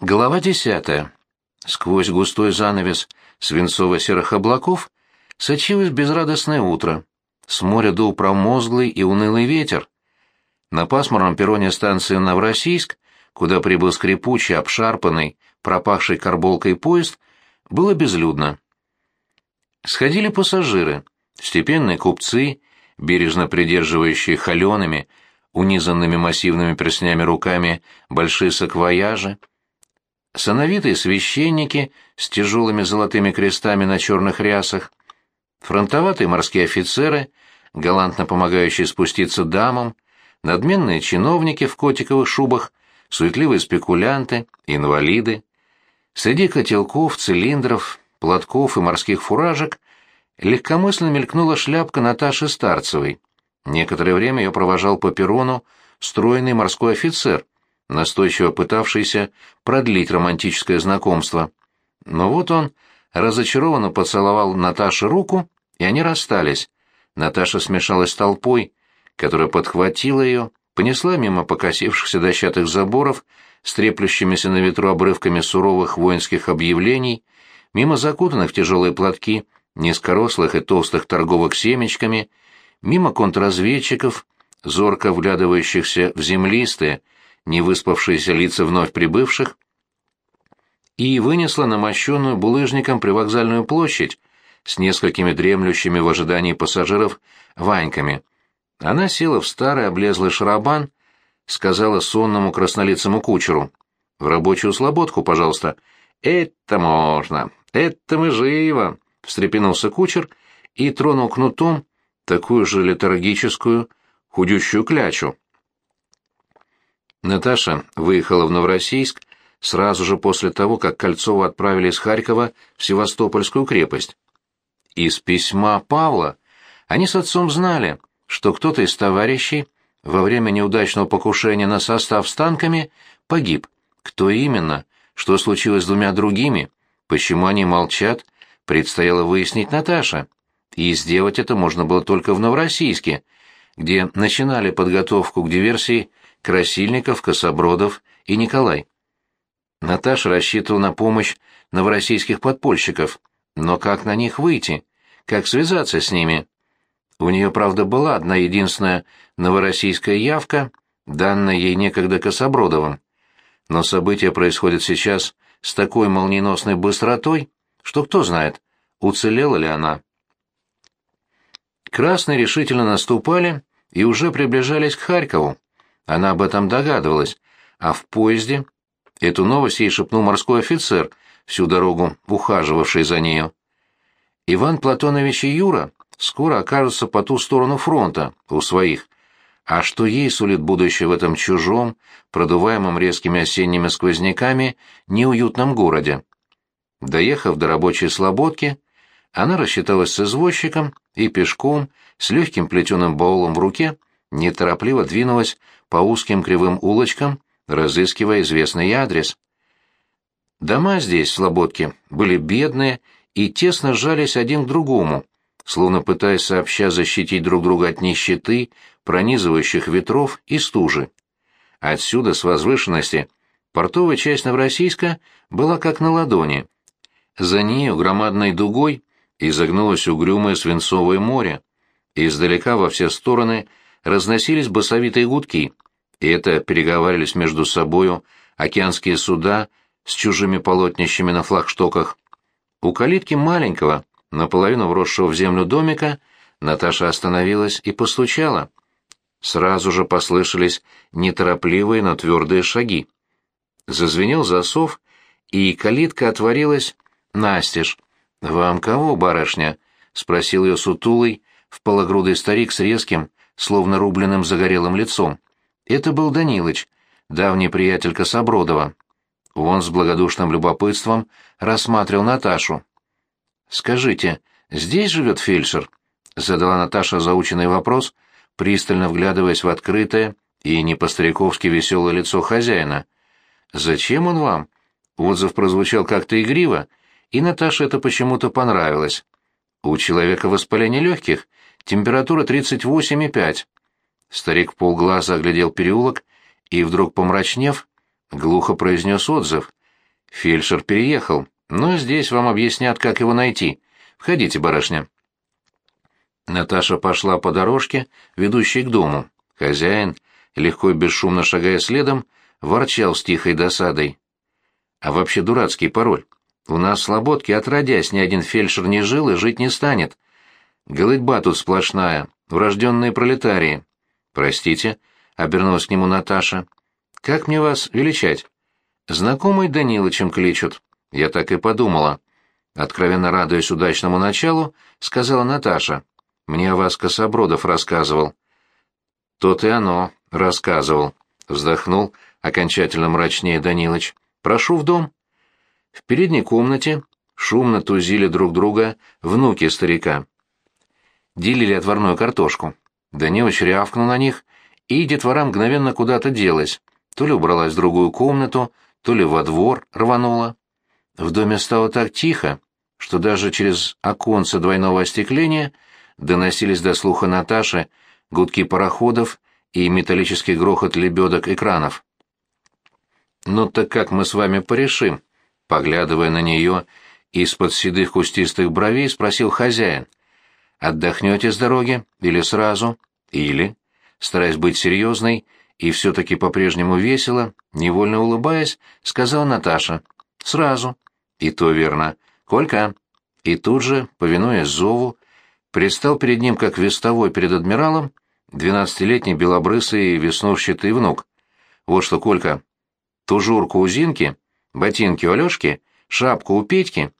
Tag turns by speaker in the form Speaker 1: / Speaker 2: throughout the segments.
Speaker 1: Глава десятая. Сквозь густой занавес свинцово-серых облаков сочилось безрадостное утро. С моря дул промозглый и унылый ветер. На пасмурном перроне станции Новороссийск, куда прибыл скрипучий, обшарпанный, пропахший карболкой поезд, было безлюдно. Сходили пассажиры, степенные купцы, бережно придерживающие холеными, унизанными массивными перстнями руками большие саквояжи, сановитые священники с тяжелыми золотыми крестами на черных рясах, фронтоватые морские офицеры, галантно помогающие спуститься дамам, надменные чиновники в котиковых шубах, суетливые спекулянты, инвалиды. Среди котелков, цилиндров, платков и морских фуражек легкомысленно мелькнула шляпка Наташи Старцевой. Некоторое время ее провожал по перрону стройный морской офицер — настойчиво пытавшийся продлить романтическое знакомство. Но вот он разочарованно поцеловал Наташе руку, и они расстались. Наташа смешалась с толпой, которая подхватила ее, понесла мимо покосившихся дощатых заборов с треплющимися на ветру обрывками суровых воинских объявлений, мимо закутанных в тяжелые платки низкорослых и толстых торговок семечками, мимо контрразведчиков, зорко вглядывающихся в землистые, невыспавшиеся лица вновь прибывших, и вынесла на мощенную булыжником привокзальную площадь с несколькими дремлющими в ожидании пассажиров ваньками. Она села в старый облезлый шарабан, сказала сонному краснолицому кучеру. «В рабочую слободку, пожалуйста». «Это можно! Это мы живо!» — встрепенулся кучер и тронул кнутом такую же летаргическую, худющую клячу. Наташа выехала в Новороссийск сразу же после того, как Кольцова отправили из Харькова в Севастопольскую крепость. Из письма Павла они с отцом знали, что кто-то из товарищей во время неудачного покушения на состав с танками погиб. Кто именно, что случилось с двумя другими, почему они молчат, предстояло выяснить Наташа. И сделать это можно было только в Новороссийске, где начинали подготовку к диверсии Красильников, Кособродов и Николай. Наташа рассчитывала на помощь новороссийских подпольщиков, но как на них выйти? Как связаться с ними? У нее, правда, была одна единственная новороссийская явка, данная ей некогда Кособродовым. Но события происходят сейчас с такой молниеносной быстротой, что кто знает, уцелела ли она. Красные решительно наступали и уже приближались к Харькову. Она об этом догадывалась, а в поезде эту новость ей шепнул морской офицер, всю дорогу ухаживавший за нею. Иван Платонович и Юра скоро окажутся по ту сторону фронта, у своих. А что ей сулит будущее в этом чужом, продуваемом резкими осенними сквозняками, неуютном городе? Доехав до рабочей слободки, она рассчиталась с извозчиком и пешком, с легким плетеным баулом в руке, неторопливо двинулась по узким кривым улочкам, разыскивая известный адрес. Дома здесь, в были бедные и тесно сжались один к другому, словно пытаясь сообща защитить друг друга от нищеты, пронизывающих ветров и стужи. Отсюда, с возвышенности, портовая часть Новороссийска была как на ладони. За нею громадной дугой изогнулось угрюмое свинцовое море. Издалека во все стороны разносились басовитые гудки, и это переговаривались между собою океанские суда с чужими полотнищами на флагштоках. У калитки маленького, наполовину вросшего в землю домика, Наташа остановилась и постучала. Сразу же послышались неторопливые, но твердые шаги. Зазвенел засов, и калитка отворилась настежь. «Вам кого, барышня?» — спросил ее сутулый, впологрудый старик с резким, словно рубленным загорелым лицом. Это был Данилыч, давний приятель Кособродова. Он с благодушным любопытством рассматривал Наташу. «Скажите, здесь живет фельдшер?» — задала Наташа заученный вопрос, пристально вглядываясь в открытое и не по-стариковски веселое лицо хозяина. «Зачем он вам?» Отзыв прозвучал как-то игриво, и Наташе это почему-то понравилось. «У человека воспаление легких, Температура 38,5. Старик полглаза оглядел переулок и, вдруг помрачнев, глухо произнес отзыв. Фельдшер переехал, но здесь вам объяснят, как его найти. Входите, барышня. Наташа пошла по дорожке, ведущей к дому. Хозяин, легко и бесшумно шагая следом, ворчал с тихой досадой. А вообще дурацкий пароль. У нас в Слободке отродясь ни один фельдшер не жил и жить не станет. Голытьба тут сплошная, урожденные пролетарии. Простите, — обернулась к нему Наташа. Как мне вас величать? Знакомый Данилычем кличут. Я так и подумала. Откровенно радуясь удачному началу, сказала Наташа. Мне о вас Кособродов рассказывал. Тот и оно, рассказывал. Вздохнул, окончательно мрачнее Данилыч. Прошу в дом. В передней комнате шумно тузили друг друга внуки старика. Делили отварную картошку. Данилыч рявкнул на них, и детвора мгновенно куда-то делась. То ли убралась в другую комнату, то ли во двор рванула. В доме стало так тихо, что даже через оконце двойного остекления доносились до слуха Наташи гудки пароходов и металлический грохот лебедок экранов. «Ну так как мы с вами порешим?» Поглядывая на нее из-под седых кустистых бровей, спросил хозяин. «Отдохнете с дороги? Или сразу? Или?» Стараясь быть серьезной и все-таки по-прежнему весело, невольно улыбаясь, сказала Наташа. «Сразу». «И то верно. Колька». И тут же, повинуясь зову, предстал перед ним, как вестовой перед адмиралом, двенадцатилетний белобрысый веснушчатый внук. «Вот что, Колька, тужурку у Зинки, ботинки у Алёшки, шапку у Петьки.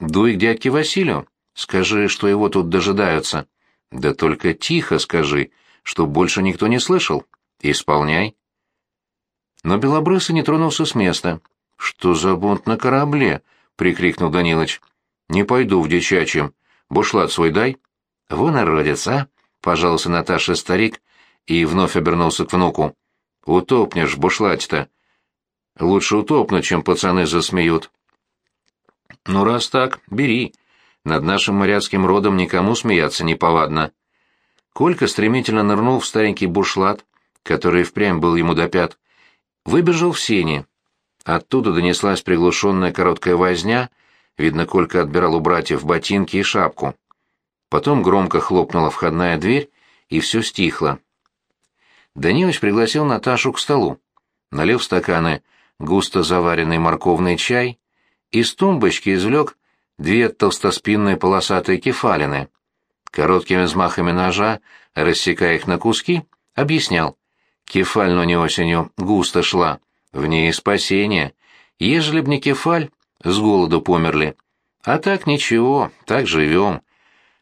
Speaker 1: Дуй к дядьке Василию, скажи, что его тут дожидаются. Да только тихо скажи, что больше никто не слышал. Исполняй. Но Белобрысый не тронулся с места. «Что за бунт на корабле?» — прикрикнул Данилыч. «Не пойду в дичачьем. Бушлат свой дай». «Вы народец, а?» — пожаловался Наташа старик и вновь обернулся к внуку. «Утопнешь, бушлать-то. Лучше утопнуть, чем пацаны засмеют. Ну, раз так, бери. Над нашим моряцким родом никому смеяться не повадно. Колька стремительно нырнул в старенький бушлат, который впрямь был ему до пят, выбежал в сени. Оттуда донеслась приглушенная короткая возня, видно, Колька отбирал у братьев ботинки и шапку. Потом громко хлопнула входная дверь, и все стихло. Данилович пригласил Наташу к столу. Налив стаканы густо заваренный морковный чай, из тумбочки извлек две толстоспинные полосатые кефалины. Короткими взмахами ножа, рассекая их на куски, объяснял. Кефаль, но не осенью, густо шла. В ней спасение. Ежели б не кефаль, с голоду померли. А так ничего, так живем.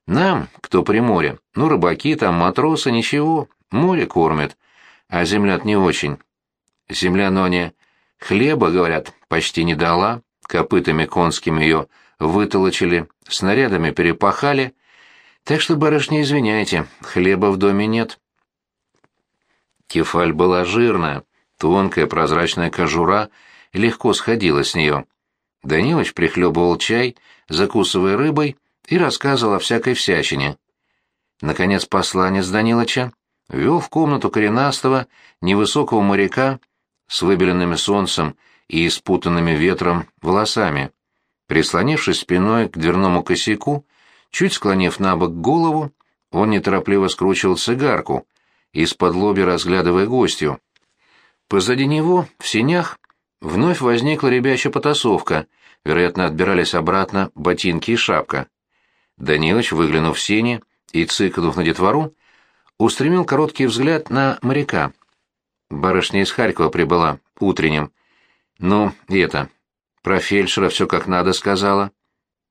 Speaker 1: Нам, кто при море, ну, рыбаки там, матросы, ничего, море кормят. А земля не очень. Земля, но не Хлеба, говорят, почти не дала, копытами конскими ее вытолочили, снарядами перепахали. Так что, барышня, извиняйте, хлеба в доме нет. Кефаль была жирная, тонкая прозрачная кожура легко сходила с нее. Данилович прихлебывал чай, закусывая рыбой, и рассказывал о всякой всячине. Наконец посланец Данилыча вел в комнату коренастого, невысокого моряка с выбеленными солнцем и испутанными ветром волосами. Прислонившись спиной к дверному косяку, чуть склонив на бок голову, он неторопливо скручивал цигарку, из-под лоби разглядывая гостью. Позади него, в сенях, вновь возникла ребячья потасовка, вероятно, отбирались обратно ботинки и шапка. Данилыч, выглянув в сени и цыкнув на детвору, устремил короткий взгляд на моряка — Барышня из Харькова прибыла, утренним. Ну, и это, про фельдшера все как надо сказала.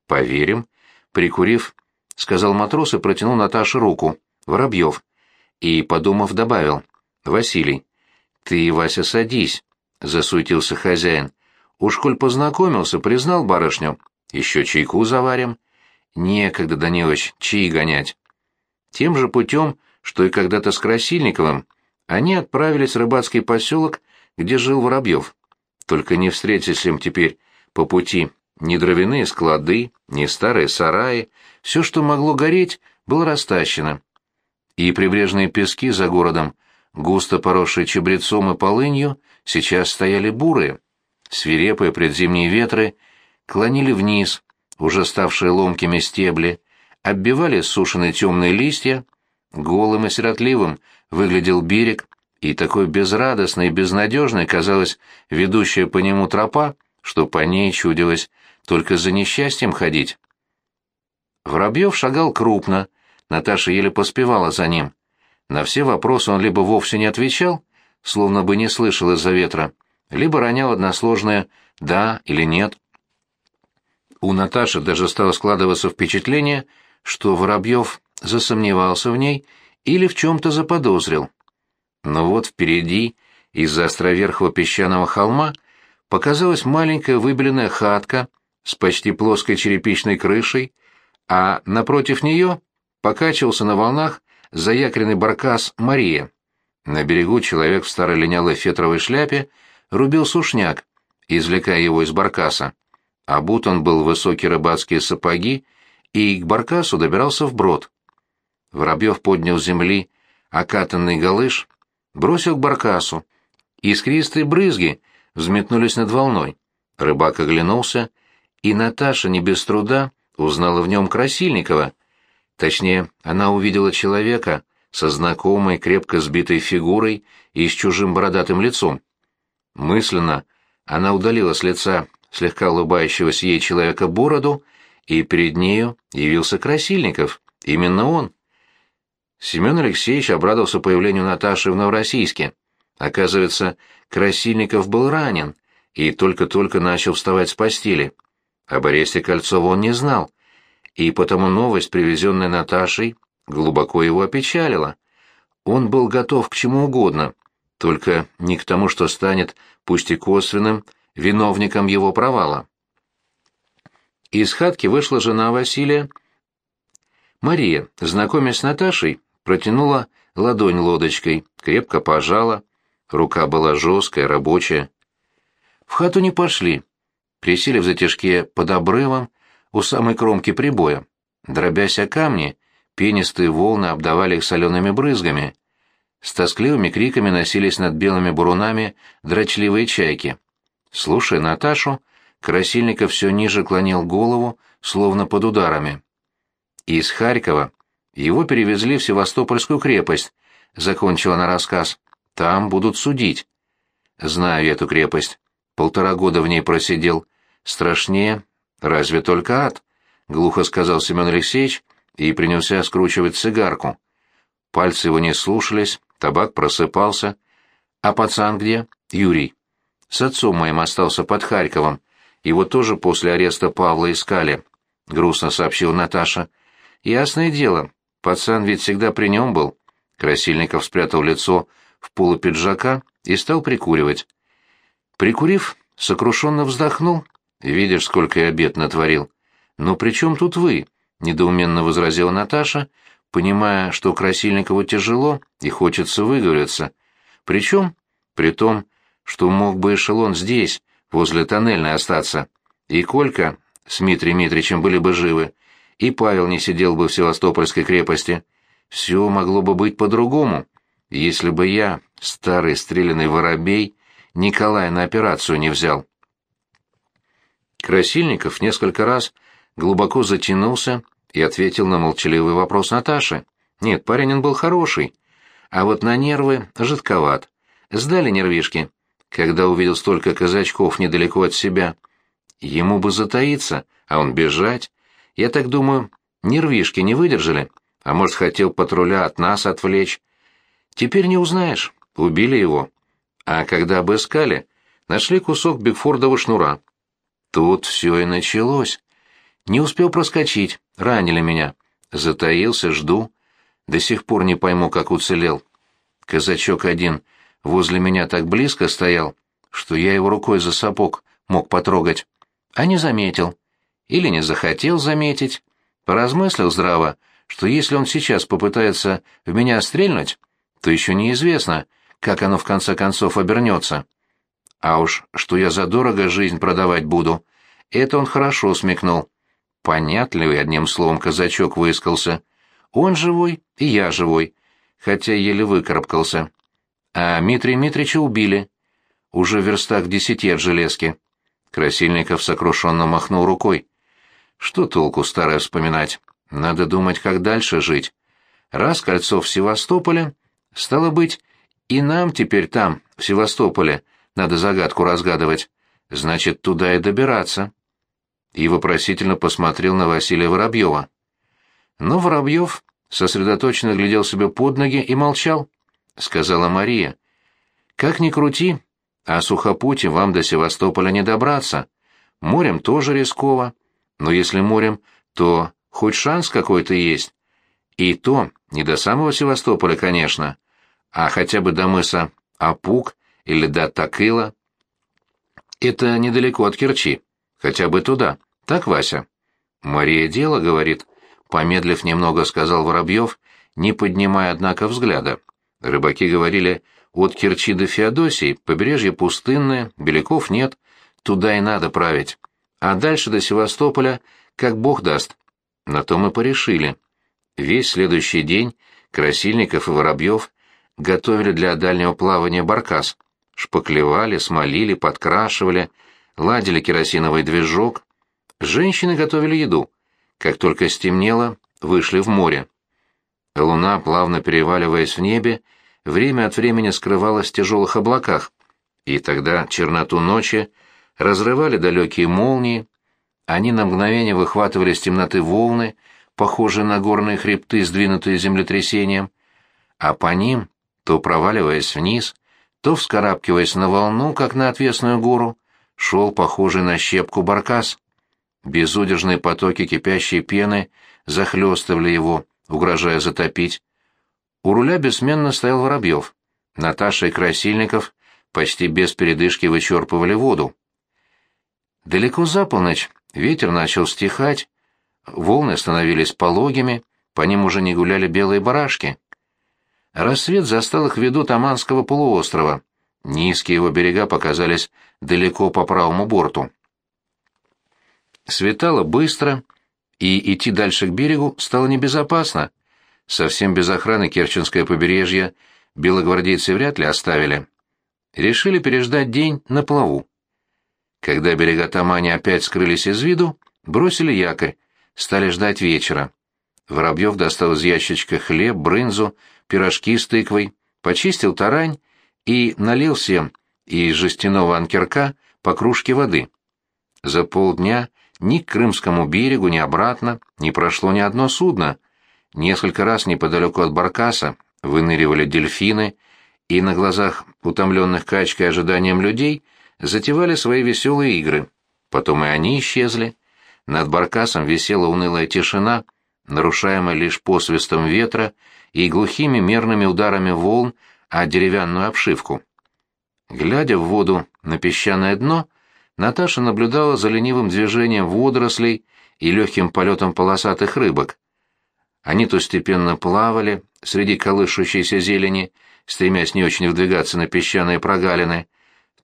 Speaker 1: Поверим. Прикурив, сказал матрос и протянул Наташе руку. Воробьев. И, подумав, добавил. Василий, ты, Вася, садись, засуетился хозяин. Уж коль познакомился, признал барышню. Еще чайку заварим. Некогда, Данилович, чаи гонять. Тем же путем, что и когда-то с Красильниковым, они отправились в рыбацкий поселок, где жил Воробьев. Только не встретились им теперь по пути ни дровяные склады, ни старые сараи, все, что могло гореть, было растащено. И прибрежные пески за городом, густо поросшие чебрецом и полынью, сейчас стояли бурые. свирепые предзимние ветры клонили вниз, уже ставшие ломкими стебли, оббивали сушеные темные листья, голым и сиротливым выглядел берег, и такой безрадостной и безнадежной казалась ведущая по нему тропа, что по ней чудилось только за несчастьем ходить. Воробьев шагал крупно, Наташа еле поспевала за ним. На все вопросы он либо вовсе не отвечал, словно бы не слышал из-за ветра, либо ронял односложное «да» или «нет». У Наташи даже стало складываться впечатление, что Воробьев засомневался в ней или в чем-то заподозрил. Но вот впереди, из-за островерхого песчаного холма, показалась маленькая выбеленная хатка с почти плоской черепичной крышей, а напротив нее покачивался на волнах заякренный баркас Мария. На берегу человек в старой линялой фетровой шляпе рубил сушняк, извлекая его из баркаса. Обут он был в высокие рыбацкие сапоги и к баркасу добирался вброд. Воробьев поднял с земли окатанный галыш, бросил к баркасу. Искристые брызги взметнулись над волной. Рыбак оглянулся, и Наташа не без труда узнала в нем Красильникова. Точнее, она увидела человека со знакомой, крепко сбитой фигурой и с чужим бородатым лицом. Мысленно она удалила с лица слегка улыбающегося ей человека бороду, и перед нею явился Красильников, именно он. Семен Алексеевич обрадовался появлению Наташи в Новороссийске. Оказывается, Красильников был ранен и только-только начал вставать с постели. Об аресте Кольцова он не знал, и потому новость, привезенная Наташей, глубоко его опечалила. Он был готов к чему угодно, только не к тому, что станет, пусть и косвенным, виновником его провала. Из хатки вышла жена Василия. Мария, знакомясь с Наташей, протянула ладонь лодочкой, крепко пожала, рука была жесткая, рабочая. В хату не пошли, присели в затяжке под обрывом у самой кромки прибоя. Дробясь о камни, пенистые волны обдавали их солеными брызгами. С тоскливыми криками носились над белыми бурунами дрочливые чайки. Слушая Наташу, Красильников все ниже клонил голову, словно под ударами. Из Харькова его перевезли в Севастопольскую крепость, закончила она рассказ. Там будут судить. Знаю я эту крепость. Полтора года в ней просидел. Страшнее, разве только ад, глухо сказал Семен Алексеевич и принялся скручивать цигарку. Пальцы его не слушались, табак просыпался. А пацан где? Юрий. С отцом моим остался под Харьковом. Его тоже после ареста Павла искали, — грустно сообщил Наташа. Ясное дело, пацан ведь всегда при нем был. Красильников спрятал лицо в полу пиджака и стал прикуривать. Прикурив, сокрушенно вздохнул. «Видишь, сколько я обед натворил». «Но при чем тут вы?» — недоуменно возразила Наташа, понимая, что Красильникову тяжело и хочется выговориться. «Причем?» «При том, что мог бы эшелон здесь, возле тоннельной остаться. И Колька с Дмитрием Митричем были бы живы, и Павел не сидел бы в Севастопольской крепости. Все могло бы быть по-другому, если бы я, старый стрелянный воробей, Николая на операцию не взял. Красильников несколько раз глубоко затянулся и ответил на молчаливый вопрос Наташи. Нет, парень он был хороший, а вот на нервы жидковат. Сдали нервишки когда увидел столько казачков недалеко от себя. Ему бы затаиться, а он бежать. Я так думаю, нервишки не выдержали, а может, хотел патруля от нас отвлечь. Теперь не узнаешь, убили его. А когда обыскали, нашли кусок Бигфордова шнура. Тут все и началось. Не успел проскочить, ранили меня. Затаился, жду. До сих пор не пойму, как уцелел. Казачок один — возле меня так близко стоял, что я его рукой за сапог мог потрогать, а не заметил. Или не захотел заметить. Поразмыслил здраво, что если он сейчас попытается в меня стрельнуть, то еще неизвестно, как оно в конце концов обернется. А уж что я задорого жизнь продавать буду, это он хорошо смекнул. Понятливый, одним словом, казачок выискался. Он живой, и я живой, хотя еле выкарабкался. А Митрия Митрича убили. уже в верстах десяти от железки. Красильников сокрушенно махнул рукой. Что толку старое вспоминать? Надо думать, как дальше жить. Раз кольцо в Севастополе, стало быть, и нам теперь там, в Севастополе, надо загадку разгадывать. Значит, туда и добираться. И вопросительно посмотрел на Василия Воробьева. Но Воробьев сосредоточенно глядел себе под ноги и молчал, — сказала Мария. «Как ни крути, а сухопутем вам до Севастополя не добраться. Морем тоже рисково, но если морем, то хоть шанс какой-то есть. И то не до самого Севастополя, конечно, а хотя бы до мыса Апук или до Такыла. Это недалеко от Керчи, хотя бы туда. Так, Вася? Мария дело, говорит, помедлив немного, сказал Воробьев, не поднимая, однако, взгляда. Рыбаки говорили, от Керчи до Феодосии побережье пустынное, беляков нет, туда и надо править. А дальше до Севастополя, как бог даст. На то мы порешили. Весь следующий день Красильников и Воробьев готовили для дальнего плавания баркас. Шпаклевали, смолили, подкрашивали, ладили керосиновый движок. Женщины готовили еду. Как только стемнело, вышли в море. Луна, плавно переваливаясь в небе, время от времени скрывалась в тяжелых облаках, и тогда черноту ночи разрывали далекие молнии, они на мгновение выхватывали из темноты волны, похожие на горные хребты, сдвинутые землетрясением, а по ним, то проваливаясь вниз, то вскарабкиваясь на волну, как на отвесную гору, шел похожий на щепку баркас. Безудержные потоки кипящей пены захлестывали его, угрожая затопить. У руля бессменно стоял Воробьев. Наташа и Красильников почти без передышки вычерпывали воду. Далеко за полночь ветер начал стихать, волны становились пологими, по ним уже не гуляли белые барашки. Рассвет застал их в виду Таманского полуострова. Низкие его берега показались далеко по правому борту. Светало быстро, и идти дальше к берегу стало небезопасно. Совсем без охраны Керченское побережье белогвардейцы вряд ли оставили. Решили переждать день на плаву. Когда берега Тамани опять скрылись из виду, бросили якорь, стали ждать вечера. Воробьев достал из ящичка хлеб, брынзу, пирожки с тыквой, почистил тарань и налил всем из жестяного анкерка по кружке воды. За полдня ни к Крымскому берегу, ни обратно не прошло ни одно судно. Несколько раз неподалеку от Баркаса выныривали дельфины, и на глазах утомленных качкой ожиданием людей затевали свои веселые игры. Потом и они исчезли. Над Баркасом висела унылая тишина, нарушаемая лишь посвистом ветра и глухими мерными ударами волн о деревянную обшивку. Глядя в воду на песчаное дно, Наташа наблюдала за ленивым движением водорослей и легким полетом полосатых рыбок. Они то степенно плавали среди колышущейся зелени, стремясь не очень выдвигаться на песчаные прогалины,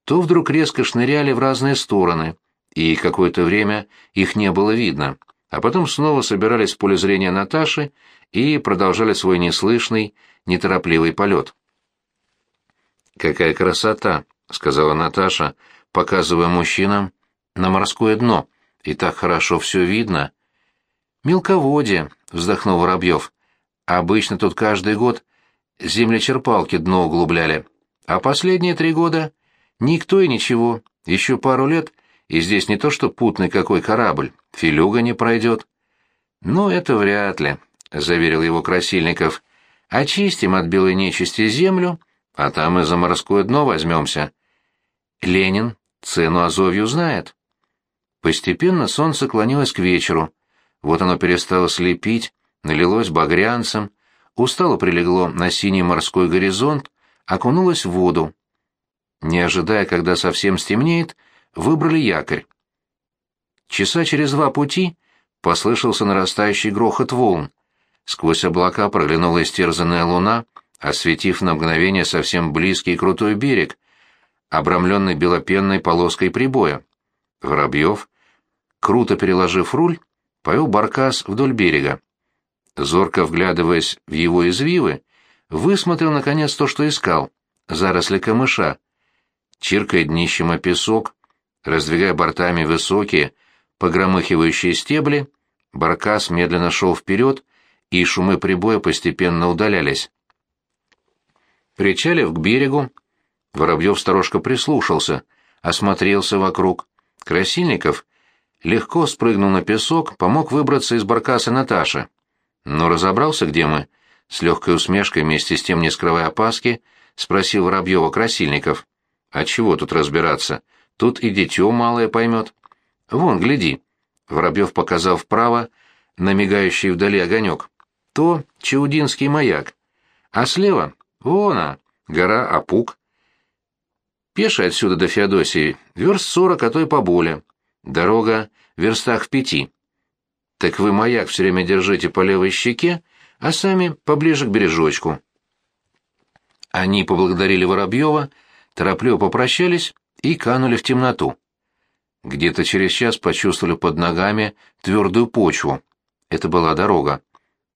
Speaker 1: то вдруг резко шныряли в разные стороны, и какое-то время их не было видно, а потом снова собирались в поле зрения Наташи и продолжали свой неслышный, неторопливый полет. «Какая красота!» — сказала Наташа, показывая мужчинам на морское дно, и так хорошо все видно. «Мелководье», — вздохнул Воробьев. «Обычно тут каждый год землечерпалки дно углубляли, а последние три года никто и ничего, еще пару лет, и здесь не то что путный какой корабль, филюга не пройдет». «Ну, это вряд ли», — заверил его Красильников. «Очистим от белой нечисти землю, а там и за морское дно возьмемся». Ленин Цену Азовью знает. Постепенно солнце клонилось к вечеру. Вот оно перестало слепить, налилось багрянцем, устало прилегло на синий морской горизонт, окунулось в воду. Не ожидая, когда совсем стемнеет, выбрали якорь. Часа через два пути послышался нарастающий грохот волн. Сквозь облака проглянула истерзанная луна, осветив на мгновение совсем близкий крутой берег, обрамленный белопенной полоской прибоя. Воробьев, круто переложив руль, повел баркас вдоль берега. Зорко вглядываясь в его извивы, высмотрел наконец то, что искал — заросли камыша. чиркая днищем о песок, раздвигая бортами высокие, погромыхивающие стебли, баркас медленно шел вперед, и шумы прибоя постепенно удалялись. Причалив к берегу, Воробьев сторожко прислушался, осмотрелся вокруг. Красильников легко спрыгнул на песок, помог выбраться из баркаса Наташи. Но разобрался, где мы? С легкой усмешкой, вместе с тем не скрывая опаски, спросил Воробьева Красильников. А чего тут разбираться? Тут и дитё малое поймет. Вон, гляди. Воробьев показал вправо на мигающий вдали огонек. То Чаудинский маяк. А слева, вон она, гора Апук. Пеший отсюда до Феодосии, верст сорок, а то и поболее. Дорога верстах в пяти. Так вы маяк все время держите по левой щеке, а сами поближе к бережочку. Они поблагодарили Воробьева, торопливо попрощались и канули в темноту. Где-то через час почувствовали под ногами твердую почву. Это была дорога.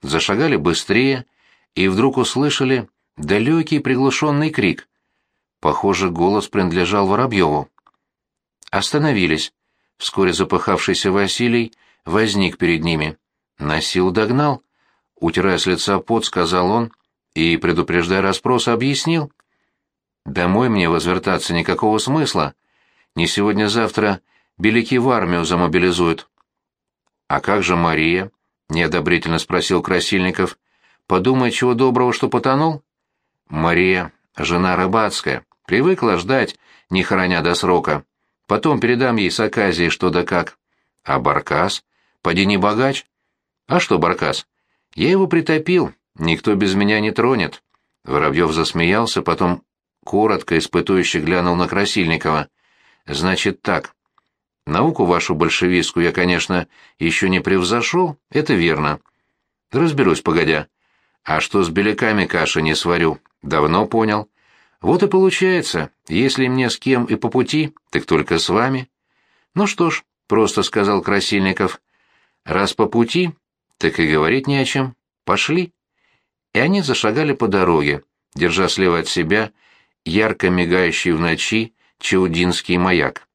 Speaker 1: Зашагали быстрее и вдруг услышали далекий приглушенный крик. Похоже, голос принадлежал Воробьеву. Остановились. Вскоре запыхавшийся Василий возник перед ними. На силу догнал. Утирая с лица пот, сказал он и, предупреждая расспрос, объяснил. «Домой мне возвертаться никакого смысла. Не сегодня-завтра беляки в армию замобилизуют». «А как же Мария?» — неодобрительно спросил Красильников. «Подумай, чего доброго, что потонул?» «Мария, жена рыбацкая, привыкла ждать, не храня до срока. Потом передам ей с оказией что да как. А Баркас? Поди не богач? А что Баркас? Я его притопил, никто без меня не тронет». Воробьев засмеялся, потом коротко испытующе глянул на Красильникова. «Значит так. Науку вашу большевистскую я, конечно, еще не превзошел, это верно. Разберусь, погодя. А что с беляками каши не сварю, давно понял. Вот и получается, если мне с кем и по пути, так только с вами. Ну что ж, просто сказал Красильников. Раз по пути, так и говорить не о чем. Пошли. И они зашагали по дороге, держа слева от себя ярко мигающий в ночи Чаудинский маяк.